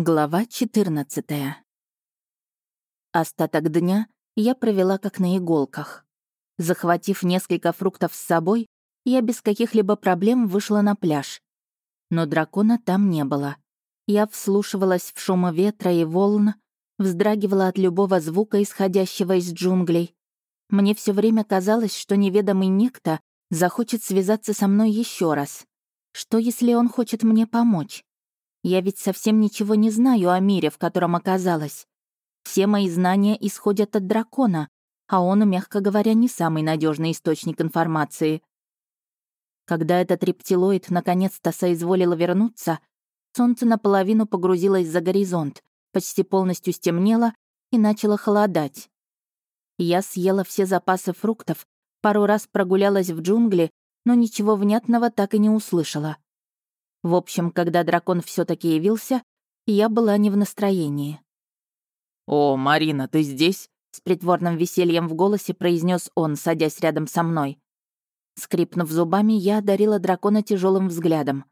Глава 14 Остаток дня я провела как на иголках. Захватив несколько фруктов с собой, я без каких-либо проблем вышла на пляж. Но дракона там не было. Я вслушивалась в шум ветра и волн, вздрагивала от любого звука, исходящего из джунглей. Мне все время казалось, что неведомый некто захочет связаться со мной еще раз. Что, если он хочет мне помочь? Я ведь совсем ничего не знаю о мире, в котором оказалась. Все мои знания исходят от дракона, а он, мягко говоря, не самый надежный источник информации. Когда этот рептилоид наконец-то соизволил вернуться, солнце наполовину погрузилось за горизонт, почти полностью стемнело и начало холодать. Я съела все запасы фруктов, пару раз прогулялась в джунгли, но ничего внятного так и не услышала. В общем, когда дракон все таки явился, я была не в настроении. «О, Марина, ты здесь?» С притворным весельем в голосе произнес он, садясь рядом со мной. Скрипнув зубами, я одарила дракона тяжелым взглядом.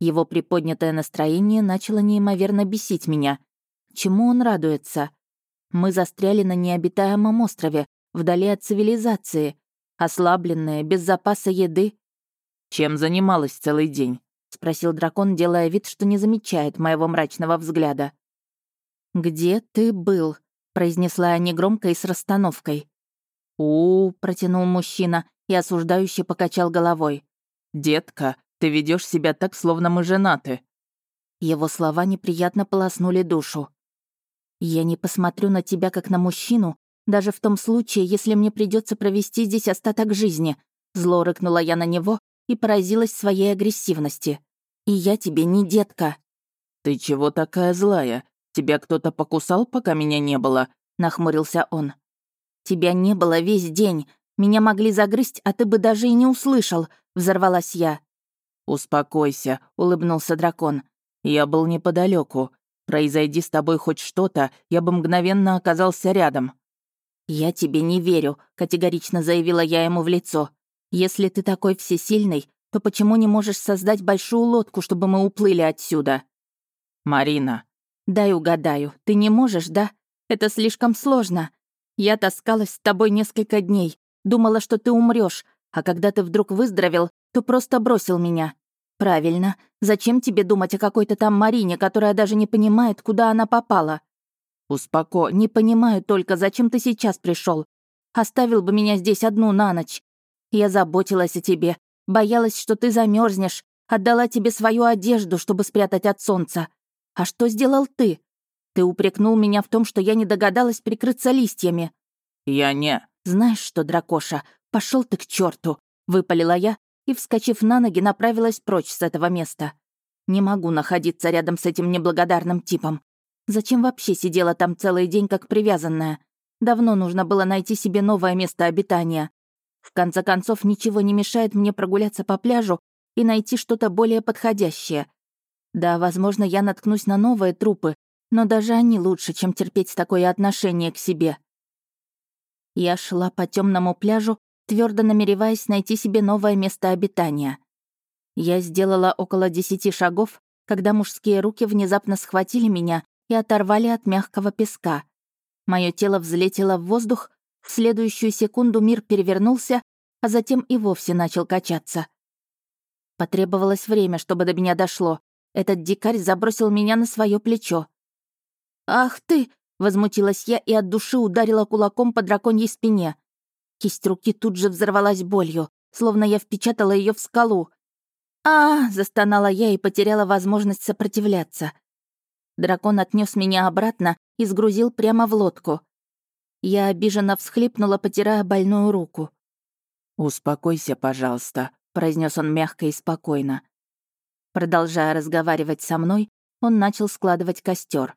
Его приподнятое настроение начало неимоверно бесить меня. Чему он радуется? Мы застряли на необитаемом острове, вдали от цивилизации, ослабленные, без запаса еды. «Чем занималась целый день?» — спросил дракон, делая вид, что не замечает моего мрачного взгляда. «Где ты был?» — произнесла я негромко и с расстановкой. у, -у протянул мужчина и осуждающе покачал головой. «Детка, ты ведешь себя так, словно мы женаты». Его слова неприятно полоснули душу. «Я не посмотрю на тебя как на мужчину, даже в том случае, если мне придется провести здесь остаток жизни», зло рыкнула я на него и поразилась своей агрессивности. «И я тебе не детка». «Ты чего такая злая? Тебя кто-то покусал, пока меня не было?» — нахмурился он. «Тебя не было весь день. Меня могли загрызть, а ты бы даже и не услышал», — взорвалась я. «Успокойся», — улыбнулся дракон. «Я был неподалеку. Произойди с тобой хоть что-то, я бы мгновенно оказался рядом». «Я тебе не верю», — категорично заявила я ему в лицо. Если ты такой всесильный, то почему не можешь создать большую лодку, чтобы мы уплыли отсюда?» «Марина». «Дай угадаю, ты не можешь, да? Это слишком сложно. Я таскалась с тобой несколько дней, думала, что ты умрешь, а когда ты вдруг выздоровел, то просто бросил меня. Правильно. Зачем тебе думать о какой-то там Марине, которая даже не понимает, куда она попала? Успоко. Не понимаю только, зачем ты сейчас пришел. Оставил бы меня здесь одну на ночь. Я заботилась о тебе, боялась, что ты замерзнешь, отдала тебе свою одежду, чтобы спрятать от солнца. А что сделал ты? Ты упрекнул меня в том, что я не догадалась прикрыться листьями. Я не... Знаешь что, дракоша, пошел ты к черту, выпалила я и, вскочив на ноги, направилась прочь с этого места. Не могу находиться рядом с этим неблагодарным типом. Зачем вообще сидела там целый день как привязанная? Давно нужно было найти себе новое место обитания. В конце концов, ничего не мешает мне прогуляться по пляжу и найти что-то более подходящее. Да, возможно, я наткнусь на новые трупы, но даже они лучше, чем терпеть такое отношение к себе. Я шла по темному пляжу, твердо намереваясь найти себе новое место обитания. Я сделала около десяти шагов, когда мужские руки внезапно схватили меня и оторвали от мягкого песка. Мое тело взлетело в воздух, в следующую секунду мир перевернулся, а затем и вовсе начал качаться. Потребовалось время, чтобы до меня дошло. Этот дикарь забросил меня на свое плечо. «Ах ты!» — возмутилась я и от души ударила кулаком по драконьей спине. Кисть руки тут же взорвалась болью, словно я впечатала ее в скалу. а, застонала я и потеряла возможность сопротивляться. Дракон отнес меня обратно и сгрузил прямо в лодку. Я обиженно всхлипнула, потирая больную руку. «Успокойся, пожалуйста», — произнес он мягко и спокойно. Продолжая разговаривать со мной, он начал складывать костер.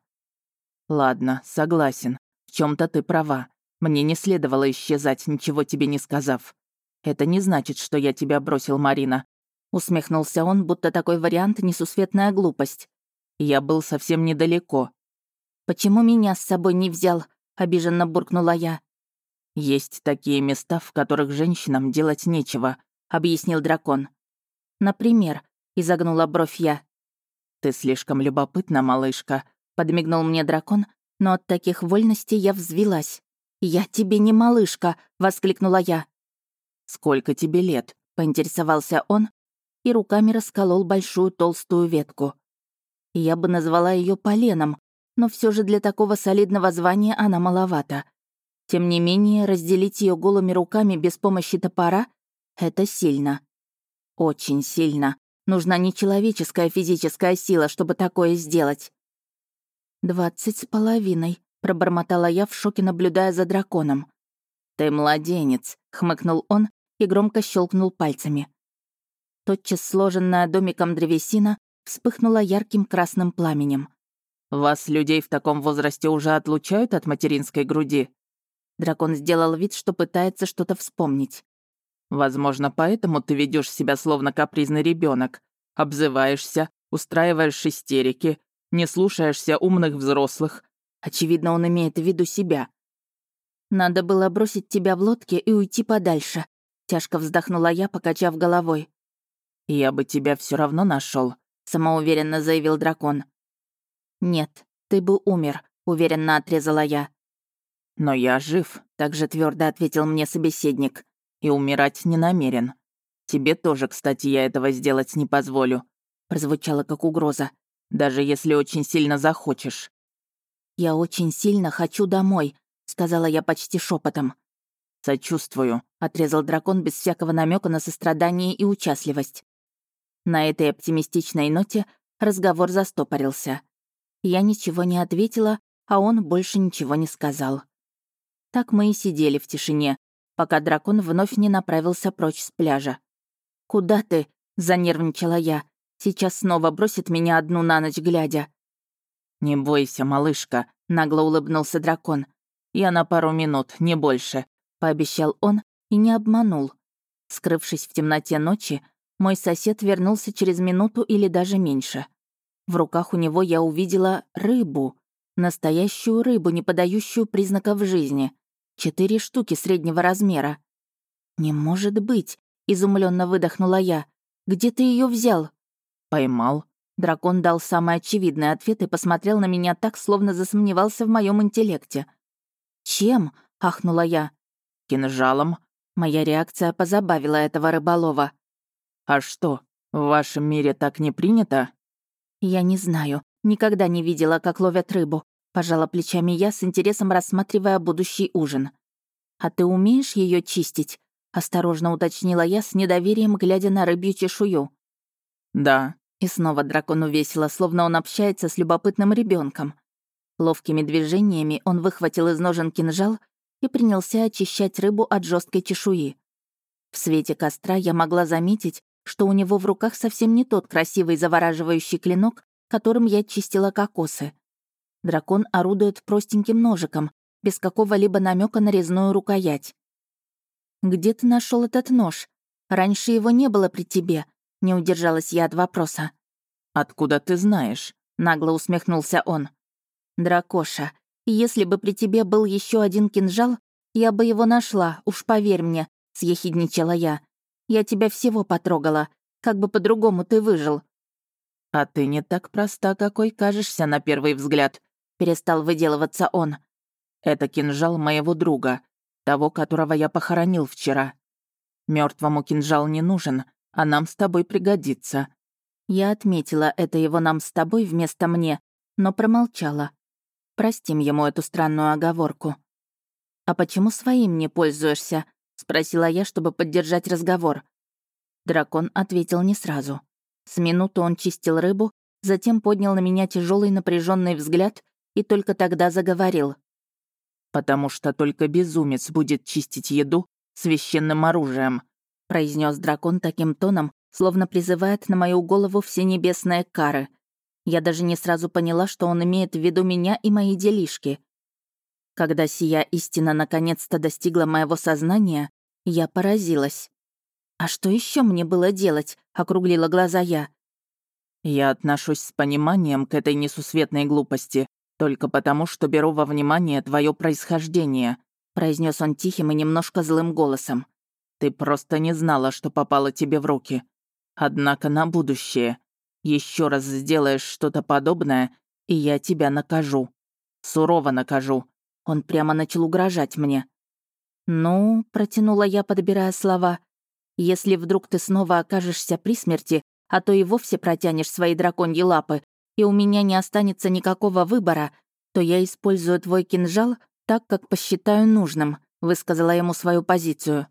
«Ладно, согласен. В чем то ты права. Мне не следовало исчезать, ничего тебе не сказав. Это не значит, что я тебя бросил, Марина». Усмехнулся он, будто такой вариант — несусветная глупость. «Я был совсем недалеко». «Почему меня с собой не взял?» Обиженно буркнула я. «Есть такие места, в которых женщинам делать нечего», — объяснил дракон. «Например», — изогнула бровь я. «Ты слишком любопытна, малышка», подмигнул мне дракон, но от таких вольностей я взвилась. «Я тебе не малышка!» — воскликнула я. «Сколько тебе лет?» — поинтересовался он и руками расколол большую толстую ветку. Я бы назвала ее поленом, но все же для такого солидного звания она маловата. Тем не менее, разделить ее голыми руками без помощи топора — это сильно. Очень сильно. Нужна нечеловеческая физическая сила, чтобы такое сделать. «Двадцать с половиной», — пробормотала я в шоке, наблюдая за драконом. «Ты младенец», — хмыкнул он и громко щелкнул пальцами. Тотчас сложенная домиком древесина вспыхнула ярким красным пламенем. «Вас, людей в таком возрасте, уже отлучают от материнской груди?» Дракон сделал вид, что пытается что-то вспомнить. «Возможно, поэтому ты ведешь себя словно капризный ребенок, обзываешься, устраиваешь истерики, не слушаешься умных взрослых. Очевидно, он имеет в виду себя. «Надо было бросить тебя в лодке и уйти подальше», — тяжко вздохнула я, покачав головой. «Я бы тебя все равно нашел, самоуверенно заявил дракон. «Нет, ты бы умер», — уверенно отрезала я. «Но я жив», — также твердо ответил мне собеседник. «И умирать не намерен. Тебе тоже, кстати, я этого сделать не позволю», — прозвучало как угроза. «Даже если очень сильно захочешь». «Я очень сильно хочу домой», — сказала я почти шепотом. «Сочувствую», — отрезал дракон без всякого намека на сострадание и участливость. На этой оптимистичной ноте разговор застопорился. Я ничего не ответила, а он больше ничего не сказал. Так мы и сидели в тишине, пока дракон вновь не направился прочь с пляжа. «Куда ты?» — занервничала я. «Сейчас снова бросит меня одну на ночь глядя». «Не бойся, малышка», — нагло улыбнулся дракон. «Я на пару минут, не больше», — пообещал он и не обманул. Скрывшись в темноте ночи, мой сосед вернулся через минуту или даже меньше. В руках у него я увидела рыбу. Настоящую рыбу, не подающую признаков жизни. Четыре штуки среднего размера. «Не может быть!» — изумленно выдохнула я. «Где ты ее взял?» «Поймал», Дракон дал самый очевидный ответ и посмотрел на меня так, словно засомневался в моем интеллекте. «Чем?» — ахнула я. «Кинжалом». Моя реакция позабавила этого рыболова. «А что, в вашем мире так не принято?» «Я не знаю. Никогда не видела, как ловят рыбу», — пожала плечами я, с интересом рассматривая будущий ужин. «А ты умеешь ее чистить?» — осторожно уточнила я с недоверием, глядя на рыбью чешую. «Да», и снова дракону весело, словно он общается с любопытным ребенком. Ловкими движениями он выхватил из ножен кинжал и принялся очищать рыбу от жесткой чешуи. В свете костра я могла заметить, что у него в руках совсем не тот красивый завораживающий клинок, которым я чистила кокосы. Дракон орудует простеньким ножиком, без какого-либо намека на резную рукоять. «Где ты нашел этот нож? Раньше его не было при тебе», не удержалась я от вопроса. «Откуда ты знаешь?» — нагло усмехнулся он. «Дракоша, если бы при тебе был еще один кинжал, я бы его нашла, уж поверь мне», — съехидничала я. «Я тебя всего потрогала. Как бы по-другому ты выжил». «А ты не так проста, какой кажешься на первый взгляд», — перестал выделываться он. «Это кинжал моего друга, того, которого я похоронил вчера. Мертвому кинжал не нужен, а нам с тобой пригодится». Я отметила это его нам с тобой вместо мне, но промолчала. Простим ему эту странную оговорку. «А почему своим не пользуешься?» — спросила я, чтобы поддержать разговор. Дракон ответил не сразу. С минуту он чистил рыбу, затем поднял на меня тяжелый напряженный взгляд и только тогда заговорил. «Потому что только безумец будет чистить еду священным оружием», произнес дракон таким тоном, словно призывает на мою голову все небесные кары. Я даже не сразу поняла, что он имеет в виду меня и мои делишки. Когда сия истина наконец-то достигла моего сознания, я поразилась. «А что еще мне было делать?» — округлила глаза я. «Я отношусь с пониманием к этой несусветной глупости, только потому, что беру во внимание твое происхождение», произнес он тихим и немножко злым голосом. Ты просто не знала, что попало тебе в руки. Однако на будущее. Еще раз сделаешь что-то подобное, И я тебя накажу. Сурово накажу. Он прямо начал угрожать мне. «Ну», — протянула я, подбирая слова, «если вдруг ты снова окажешься при смерти, а то и вовсе протянешь свои драконьи лапы, и у меня не останется никакого выбора, то я использую твой кинжал так, как посчитаю нужным», — высказала ему свою позицию.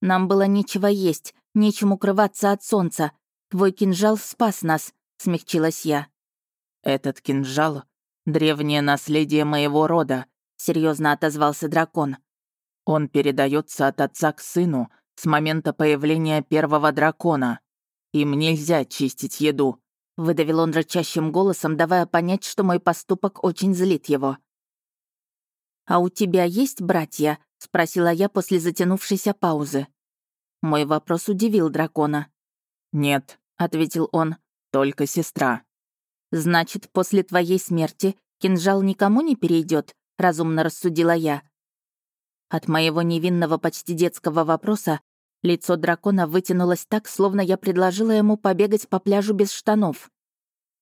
«Нам было нечего есть, нечем укрываться от солнца. Твой кинжал спас нас», — смягчилась я. «Этот кинжал — древнее наследие моего рода», — серьезно отозвался дракон. «Он передается от отца к сыну с момента появления первого дракона. Им нельзя чистить еду», — выдавил он рычащим голосом, давая понять, что мой поступок очень злит его. «А у тебя есть братья?» — спросила я после затянувшейся паузы. Мой вопрос удивил дракона. «Нет», — ответил он, — «только сестра». «Значит, после твоей смерти кинжал никому не перейдет, разумно рассудила я. От моего невинного почти детского вопроса лицо дракона вытянулось так, словно я предложила ему побегать по пляжу без штанов.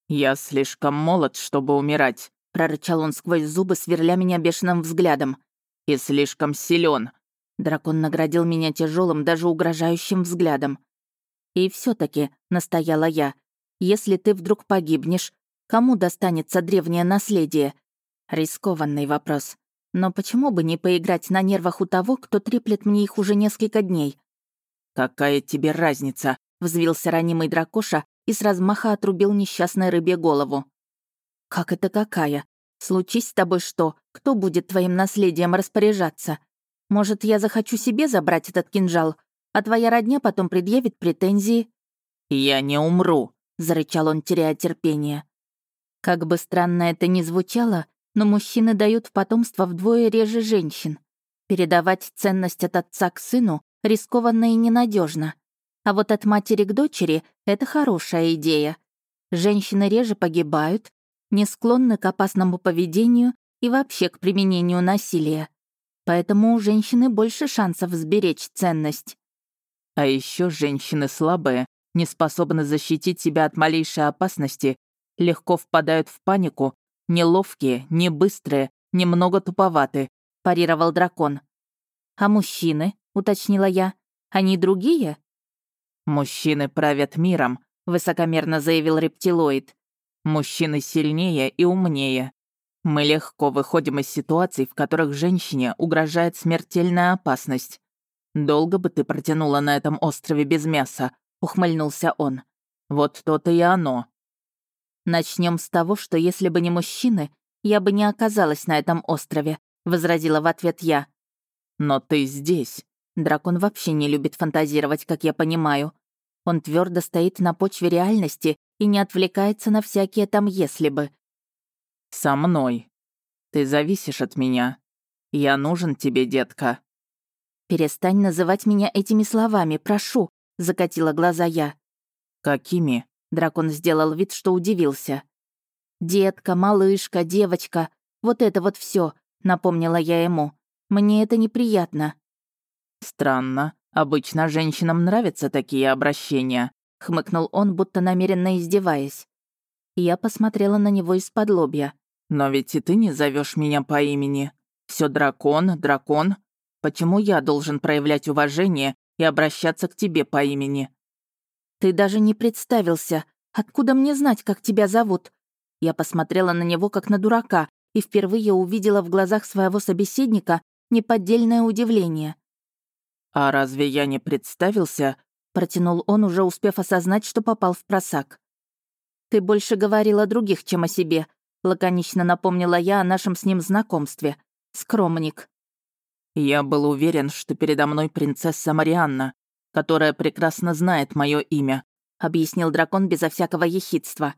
«Я слишком молод, чтобы умирать», — прорычал он сквозь зубы, сверля меня бешеным взглядом. «И слишком силен. Дракон наградил меня тяжелым, даже угрожающим взглядом. «И все таки настояла я, — «если ты вдруг погибнешь, кому достанется древнее наследие?» Рискованный вопрос. Но почему бы не поиграть на нервах у того, кто треплет мне их уже несколько дней? «Какая тебе разница?» — взвился ранимый дракоша и с размаха отрубил несчастной рыбе голову. «Как это какая? Случись с тобой что, кто будет твоим наследием распоряжаться? Может, я захочу себе забрать этот кинжал, а твоя родня потом предъявит претензии?» «Я не умру», — зарычал он, теряя терпение. Как бы странно это ни звучало, но мужчины дают потомство вдвое реже женщин. Передавать ценность от отца к сыну рискованно и ненадежно. А вот от матери к дочери — это хорошая идея. Женщины реже погибают, не склонны к опасному поведению и вообще к применению насилия. Поэтому у женщины больше шансов сберечь ценность. А еще женщины слабые, не способны защитить себя от малейшей опасности, легко впадают в панику, неловкие, не быстрые, немного туповаты, парировал дракон. А мужчины, уточнила я, они другие? Мужчины правят миром, высокомерно заявил рептилоид. Мужчины сильнее и умнее. Мы легко выходим из ситуаций, в которых женщине угрожает смертельная опасность. Долго бы ты протянула на этом острове без мяса, ухмыльнулся он. Вот то-то и оно. Начнем с того, что если бы не мужчины, я бы не оказалась на этом острове, возразила в ответ я. Но ты здесь. Дракон вообще не любит фантазировать, как я понимаю. Он твердо стоит на почве реальности и не отвлекается на всякие там «если бы». «Со мной. Ты зависишь от меня. Я нужен тебе, детка». «Перестань называть меня этими словами, прошу», — закатила глаза я. «Какими?» — дракон сделал вид, что удивился. «Детка, малышка, девочка, вот это вот все, напомнила я ему. «Мне это неприятно». «Странно. Обычно женщинам нравятся такие обращения», — хмыкнул он, будто намеренно издеваясь. Я посмотрела на него из-под лобья. Но ведь и ты не зовешь меня по имени. Все дракон, дракон. Почему я должен проявлять уважение и обращаться к тебе по имени? Ты даже не представился. Откуда мне знать, как тебя зовут? Я посмотрела на него как на дурака и впервые увидела в глазах своего собеседника неподдельное удивление. «А разве я не представился?» — протянул он, уже успев осознать, что попал в просак. «Ты больше говорил о других, чем о себе», Лаконично напомнила я о нашем с ним знакомстве. Скромник. Я был уверен, что передо мной принцесса Марианна, которая прекрасно знает мое имя, объяснил дракон безо всякого ехидства.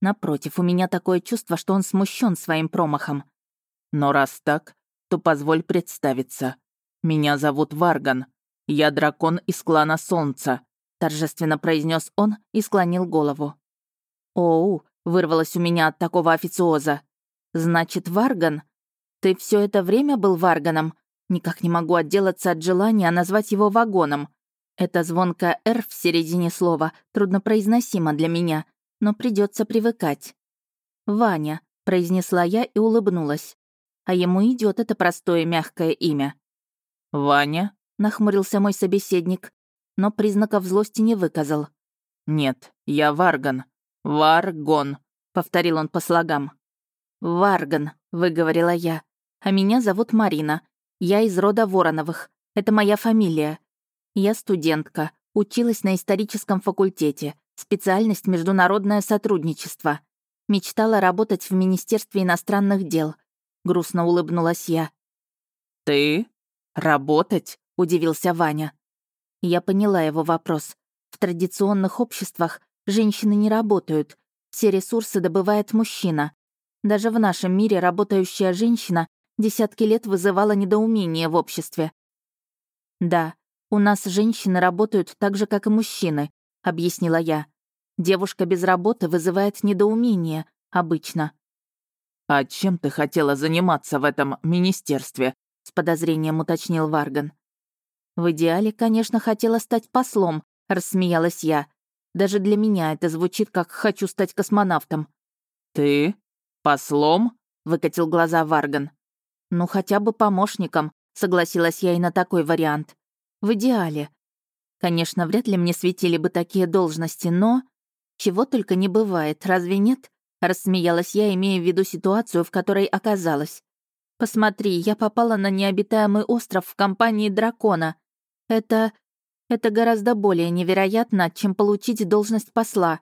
Напротив, у меня такое чувство, что он смущен своим промахом. Но раз так, то позволь представиться. Меня зовут Варган. Я дракон из клана Солнца, торжественно произнес он и склонил голову. Оу, Вырвалось у меня от такого официоза. «Значит, Варган? Ты все это время был Варганом? Никак не могу отделаться от желания назвать его вагоном. Это звонкое «р» в середине слова труднопроизносимо для меня, но придется привыкать. «Ваня», произнесла я и улыбнулась. А ему идет это простое мягкое имя. «Ваня?» — нахмурился мой собеседник, но признаков злости не выказал. «Нет, я Варган. Варгон», — повторил он по слогам. «Варган», — выговорила я. «А меня зовут Марина. Я из рода Вороновых. Это моя фамилия. Я студентка, училась на историческом факультете, специальность международное сотрудничество. Мечтала работать в Министерстве иностранных дел. Грустно улыбнулась я. «Ты? Работать?» — удивился Ваня. Я поняла его вопрос. В традиционных обществах женщины не работают. Все ресурсы добывает мужчина. Даже в нашем мире работающая женщина десятки лет вызывала недоумение в обществе. Да, у нас женщины работают так же, как и мужчины, объяснила я. Девушка без работы вызывает недоумение, обычно. «А чем ты хотела заниматься в этом министерстве?» — с подозрением уточнил Варган. «В идеале, конечно, хотела стать послом», — рассмеялась я. «Даже для меня это звучит, как «хочу стать космонавтом». «Ты? Послом?» — выкатил глаза Варган. «Ну, хотя бы помощником», — согласилась я и на такой вариант. «В идеале. Конечно, вряд ли мне светили бы такие должности, но... Чего только не бывает, разве нет?» — рассмеялась я, имея в виду ситуацию, в которой оказалась. «Посмотри, я попала на необитаемый остров в компании дракона. Это... это гораздо более невероятно, чем получить должность посла».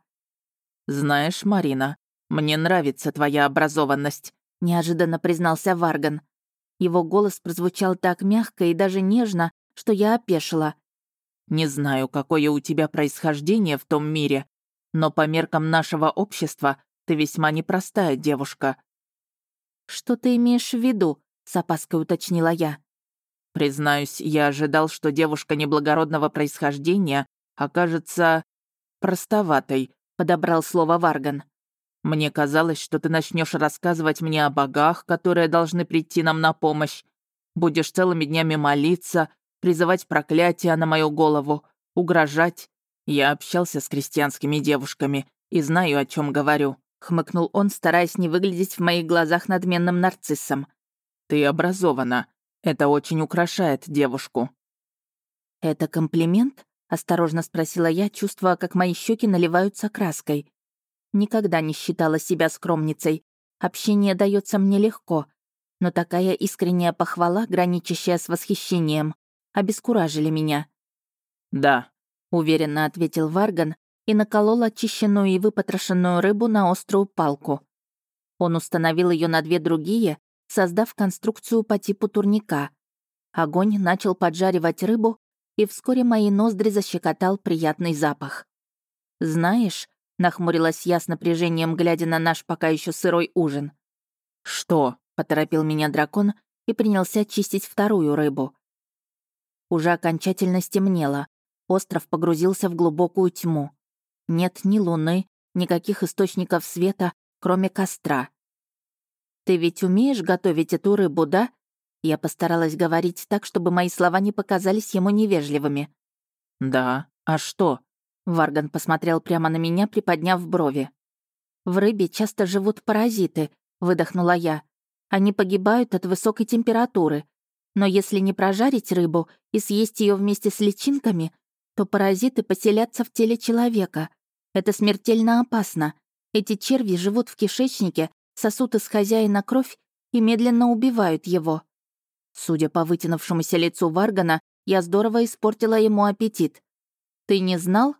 «Знаешь, Марина, мне нравится твоя образованность», — неожиданно признался Варган. Его голос прозвучал так мягко и даже нежно, что я опешила. «Не знаю, какое у тебя происхождение в том мире, но по меркам нашего общества ты весьма непростая девушка». «Что ты имеешь в виду?» — с опаской уточнила я. «Признаюсь, я ожидал, что девушка неблагородного происхождения окажется простоватой», — подобрал слово Варган. Мне казалось, что ты начнешь рассказывать мне о богах, которые должны прийти нам на помощь. Будешь целыми днями молиться, призывать проклятия на мою голову, угрожать. Я общался с крестьянскими девушками и знаю, о чем говорю», — хмыкнул он, стараясь не выглядеть в моих глазах надменным нарциссом. «Ты образована. Это очень украшает девушку». «Это комплимент?» — осторожно спросила я, чувствуя, как мои щеки наливаются краской. Никогда не считала себя скромницей. Общение дается мне легко. Но такая искренняя похвала, граничащая с восхищением, обескуражили меня. «Да», — уверенно ответил Варган и наколол очищенную и выпотрошенную рыбу на острую палку. Он установил ее на две другие, создав конструкцию по типу турника. Огонь начал поджаривать рыбу, и вскоре мои ноздри защекотал приятный запах. «Знаешь, Нахмурилась я с напряжением, глядя на наш пока еще сырой ужин. «Что?» — поторопил меня дракон и принялся чистить вторую рыбу. Уже окончательно стемнело. Остров погрузился в глубокую тьму. Нет ни луны, никаких источников света, кроме костра. «Ты ведь умеешь готовить эту рыбу, да?» Я постаралась говорить так, чтобы мои слова не показались ему невежливыми. «Да. А что?» Варган посмотрел прямо на меня, приподняв брови. «В рыбе часто живут паразиты», — выдохнула я. «Они погибают от высокой температуры. Но если не прожарить рыбу и съесть ее вместе с личинками, то паразиты поселятся в теле человека. Это смертельно опасно. Эти черви живут в кишечнике, сосут из хозяина кровь и медленно убивают его». Судя по вытянувшемуся лицу Варгана, я здорово испортила ему аппетит. «Ты не знал?»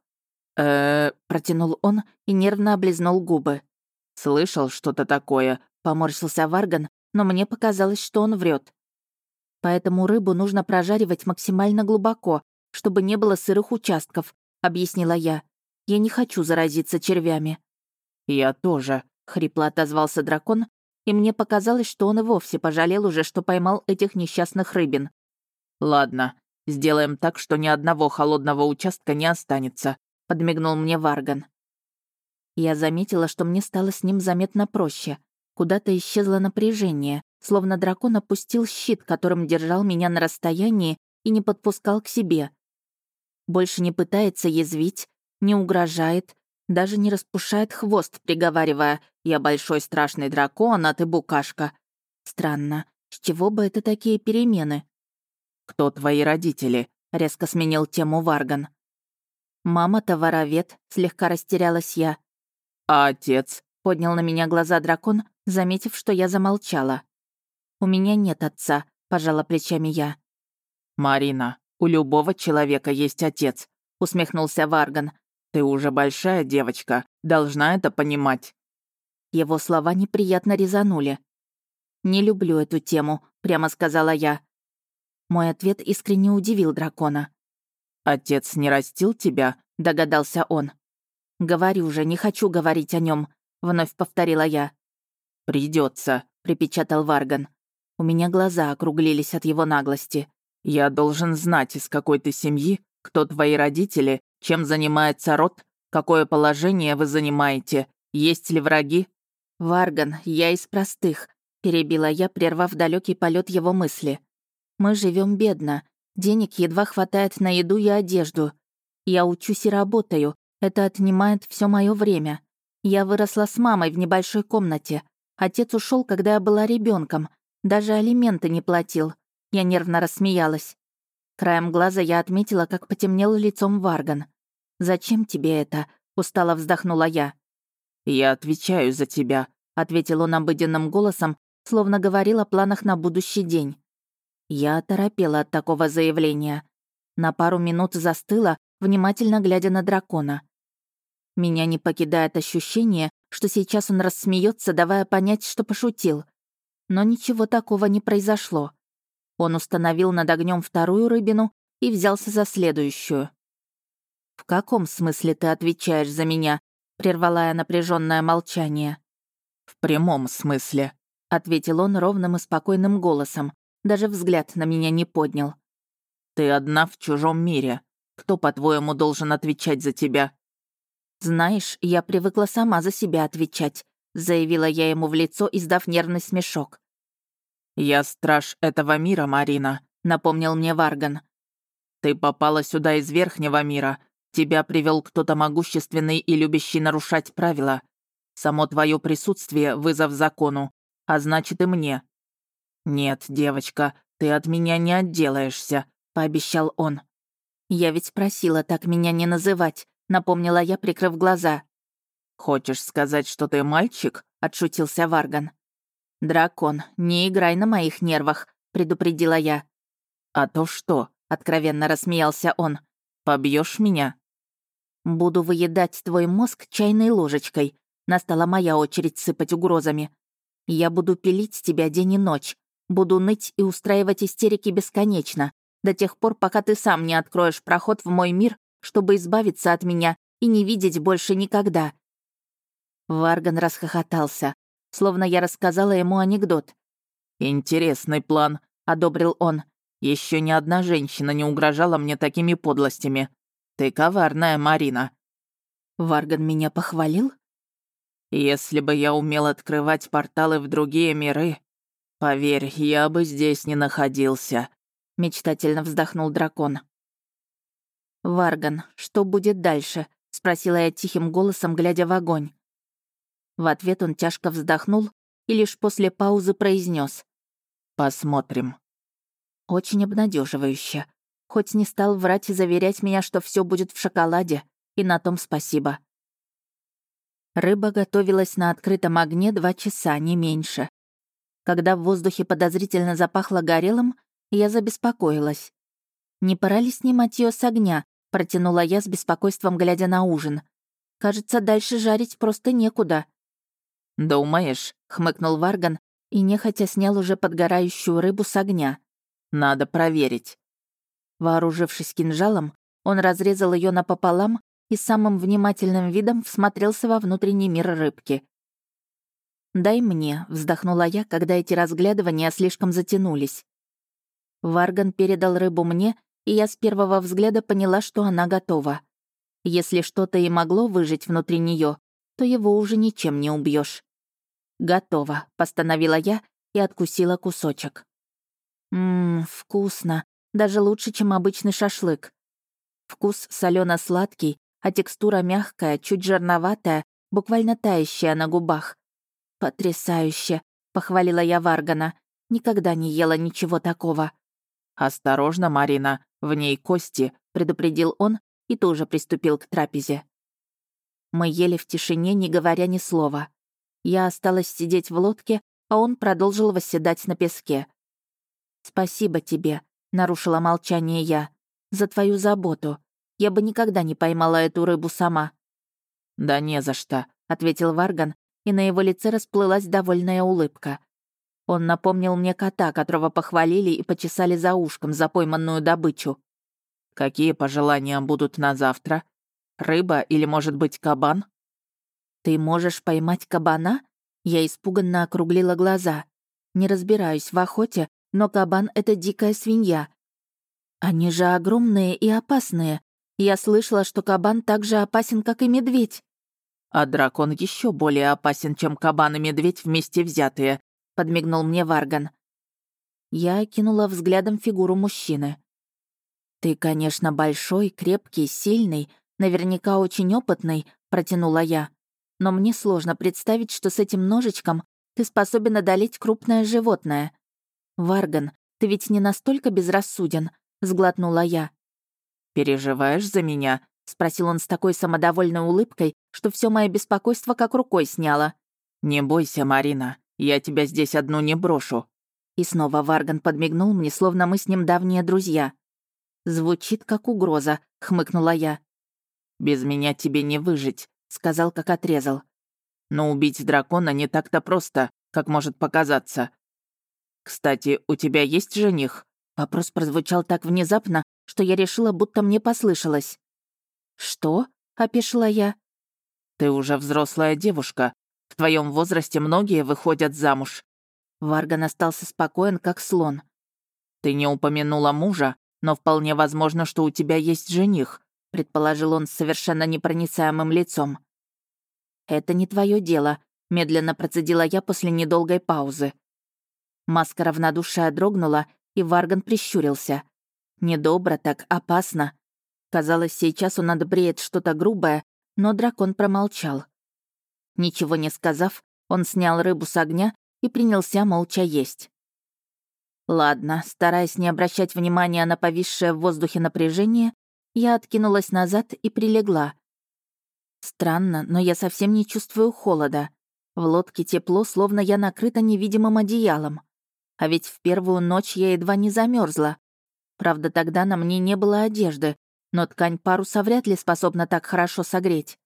э протянул он и нервно облизнул губы. «Слышал что-то такое», — поморщился Варган, но мне показалось, что он врет. «Поэтому рыбу нужно прожаривать максимально глубоко, чтобы не было сырых участков», — объяснила я. «Я не хочу заразиться червями». «Я тоже», — хрипло отозвался дракон, и мне показалось, что он и вовсе пожалел уже, что поймал этих несчастных рыбин. «Ладно, сделаем так, что ни одного холодного участка не останется», — подмигнул мне Варган. Я заметила, что мне стало с ним заметно проще. Куда-то исчезло напряжение, словно дракон опустил щит, которым держал меня на расстоянии и не подпускал к себе. Больше не пытается язвить, не угрожает, даже не распушает хвост, приговаривая Я большой страшный дракон, а ты букашка. Странно, с чего бы это такие перемены? «Кто твои родители?» — резко сменил тему Варган. «Мама-то воровед», — слегка растерялась я. «А отец?» — поднял на меня глаза дракон, заметив, что я замолчала. «У меня нет отца», — пожала плечами я. «Марина, у любого человека есть отец», — усмехнулся Варган. «Ты уже большая девочка, должна это понимать». Его слова неприятно резанули. «Не люблю эту тему», — прямо сказала я. Мой ответ искренне удивил дракона. «Отец не растил тебя?» — догадался он. «Говорю же, не хочу говорить о нем, вновь повторила я. Придется, припечатал Варган. У меня глаза округлились от его наглости. «Я должен знать, из какой ты семьи, кто твои родители, чем занимается род, какое положение вы занимаете, есть ли враги?» «Варган, я из простых», — перебила я, прервав далекий полет его мысли. Мы живем бедно. Денег едва хватает на еду и одежду. Я учусь и работаю. Это отнимает все мое время. Я выросла с мамой в небольшой комнате. Отец ушел, когда я была ребенком. Даже алименты не платил. Я нервно рассмеялась. Краем глаза я отметила, как потемнел лицом Варган. «Зачем тебе это?» — устало вздохнула я. «Я отвечаю за тебя», — ответил он обыденным голосом, словно говорил о планах на будущий день. Я оторопела от такого заявления. На пару минут застыла, внимательно глядя на дракона. Меня не покидает ощущение, что сейчас он рассмеется, давая понять, что пошутил. Но ничего такого не произошло. Он установил над огнем вторую рыбину и взялся за следующую. «В каком смысле ты отвечаешь за меня?» — прервала я напряженное молчание. «В прямом смысле», — ответил он ровным и спокойным голосом, даже взгляд на меня не поднял. «Ты одна в чужом мире. Кто, по-твоему, должен отвечать за тебя?» «Знаешь, я привыкла сама за себя отвечать», — заявила я ему в лицо, издав нервный смешок. «Я страж этого мира, Марина», — напомнил мне Варган. «Ты попала сюда из верхнего мира. Тебя привел кто-то могущественный и любящий нарушать правила. Само твое присутствие — вызов закону, а значит и мне. «Нет, девочка, ты от меня не отделаешься», — пообещал он. «Я ведь просила так меня не называть», — напомнила я, прикрыв глаза. «Хочешь сказать, что ты мальчик?» — отшутился Варган. «Дракон, не играй на моих нервах», — предупредила я. «А то что?» — откровенно рассмеялся он. Побьешь меня?» «Буду выедать твой мозг чайной ложечкой», — настала моя очередь сыпать угрозами. «Я буду пилить тебя день и ночь, Буду ныть и устраивать истерики бесконечно, до тех пор, пока ты сам не откроешь проход в мой мир, чтобы избавиться от меня и не видеть больше никогда». Варган расхохотался, словно я рассказала ему анекдот. «Интересный план», — одобрил он. Еще ни одна женщина не угрожала мне такими подлостями. Ты коварная, Марина». Варган меня похвалил? «Если бы я умел открывать порталы в другие миры, «Поверь, я бы здесь не находился», — мечтательно вздохнул дракон. «Варган, что будет дальше?» — спросила я тихим голосом, глядя в огонь. В ответ он тяжко вздохнул и лишь после паузы произнес: «Посмотрим». Очень обнадеживающе. Хоть не стал врать и заверять меня, что все будет в шоколаде, и на том спасибо. Рыба готовилась на открытом огне два часа, не меньше. Когда в воздухе подозрительно запахло горелым, я забеспокоилась. «Не пора ли снимать ее с огня?» — протянула я с беспокойством, глядя на ужин. «Кажется, дальше жарить просто некуда». «Думаешь?» — хмыкнул Варган и нехотя снял уже подгорающую рыбу с огня. «Надо проверить». Вооружившись кинжалом, он разрезал ее напополам и самым внимательным видом всмотрелся во внутренний мир рыбки. «Дай мне», — вздохнула я, когда эти разглядывания слишком затянулись. Варган передал рыбу мне, и я с первого взгляда поняла, что она готова. Если что-то и могло выжить внутри нее, то его уже ничем не убьешь. «Готово», — постановила я и откусила кусочек. Ммм, вкусно. Даже лучше, чем обычный шашлык. Вкус солено сладкий а текстура мягкая, чуть жирноватая, буквально тающая на губах «Потрясающе!» — похвалила я Варгана. «Никогда не ела ничего такого». «Осторожно, Марина, в ней кости», — предупредил он и тоже приступил к трапезе. Мы ели в тишине, не говоря ни слова. Я осталась сидеть в лодке, а он продолжил восседать на песке. «Спасибо тебе», — нарушила молчание я, — «за твою заботу. Я бы никогда не поймала эту рыбу сама». «Да не за что», — ответил Варган, и на его лице расплылась довольная улыбка. Он напомнил мне кота, которого похвалили и почесали за ушком за пойманную добычу. «Какие пожелания будут на завтра? Рыба или, может быть, кабан?» «Ты можешь поймать кабана?» Я испуганно округлила глаза. Не разбираюсь в охоте, но кабан — это дикая свинья. Они же огромные и опасные. Я слышала, что кабан так же опасен, как и медведь. А дракон еще более опасен, чем кабан и медведь вместе взятые, подмигнул мне Варган. Я кинула взглядом фигуру мужчины. «Ты, конечно, большой, крепкий, сильный, наверняка очень опытный», — протянула я но мне сложно представить, что с этим ножичком ты способен одолеть крупное животное. Варган, ты ведь не настолько безрассуден, сглотнула я. Переживаешь за меня? спросил он с такой самодовольной улыбкой, что все мое беспокойство как рукой сняло. Не бойся, Марина, я тебя здесь одну не брошу. И снова Варган подмигнул мне, словно мы с ним давние друзья. «Звучит как угроза», — хмыкнула я. «Без меня тебе не выжить сказал, как отрезал. Но убить дракона не так-то просто, как может показаться. Кстати, у тебя есть жених? Вопрос прозвучал так внезапно, что я решила, будто мне послышалось. «Что?» — опешила я. «Ты уже взрослая девушка. В твоем возрасте многие выходят замуж». Варган остался спокоен, как слон. «Ты не упомянула мужа, но вполне возможно, что у тебя есть жених предположил он с совершенно непроницаемым лицом. «Это не твое дело», — медленно процедила я после недолгой паузы. Маска равнодушия дрогнула, и Варган прищурился. Недобро так, опасно. Казалось, сейчас он отбреет что-то грубое, но дракон промолчал. Ничего не сказав, он снял рыбу с огня и принялся молча есть. Ладно, стараясь не обращать внимания на повисшее в воздухе напряжение, я откинулась назад и прилегла. Странно, но я совсем не чувствую холода. В лодке тепло, словно я накрыта невидимым одеялом. А ведь в первую ночь я едва не замерзла. Правда, тогда на мне не было одежды, но ткань паруса вряд ли способна так хорошо согреть.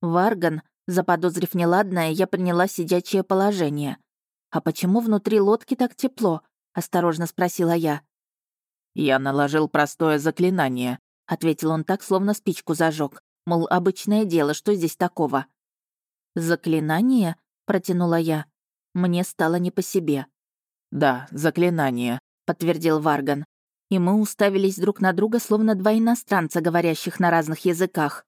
Варган, заподозрив неладное, я приняла сидячее положение. «А почему внутри лодки так тепло?» — осторожно спросила я. «Я наложил простое заклинание», — ответил он так, словно спичку зажег. Мол, обычное дело, что здесь такого? «Заклинание?» — протянула я. Мне стало не по себе. «Да, заклинание», — подтвердил Варган. И мы уставились друг на друга, словно два иностранца, говорящих на разных языках.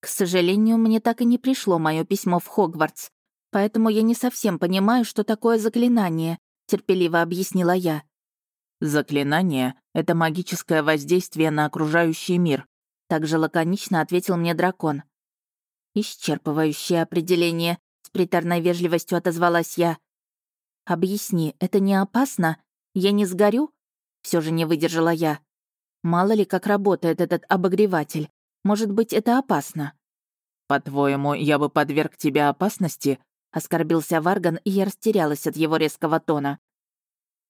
К сожалению, мне так и не пришло мое письмо в Хогвартс, поэтому я не совсем понимаю, что такое заклинание, терпеливо объяснила я. Заклинание — это магическое воздействие на окружающий мир», — также лаконично ответил мне дракон. «Исчерпывающее определение», — с приторной вежливостью отозвалась я. «Объясни, это не опасно? Я не сгорю?» Все же не выдержала я. Мало ли, как работает этот обогреватель. Может быть, это опасно. «По-твоему, я бы подверг тебя опасности?» — оскорбился Варган, и я растерялась от его резкого тона.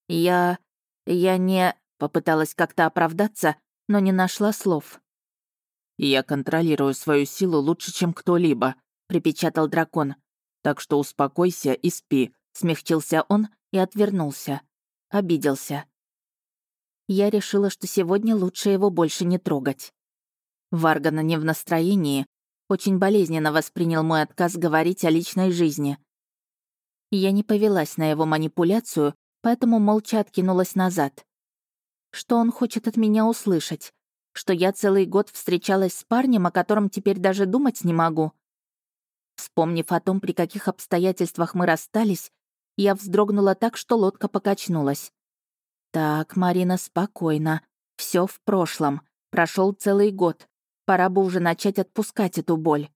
«Я... «Я не...» — попыталась как-то оправдаться, но не нашла слов. «Я контролирую свою силу лучше, чем кто-либо», — припечатал дракон. «Так что успокойся и спи», — смягчился он и отвернулся. Обиделся. Я решила, что сегодня лучше его больше не трогать. Варгана не в настроении, очень болезненно воспринял мой отказ говорить о личной жизни. Я не повелась на его манипуляцию поэтому молча откинулась назад. Что он хочет от меня услышать? Что я целый год встречалась с парнем, о котором теперь даже думать не могу? Вспомнив о том, при каких обстоятельствах мы расстались, я вздрогнула так, что лодка покачнулась. «Так, Марина, спокойно. Все в прошлом. Прошел целый год. Пора бы уже начать отпускать эту боль».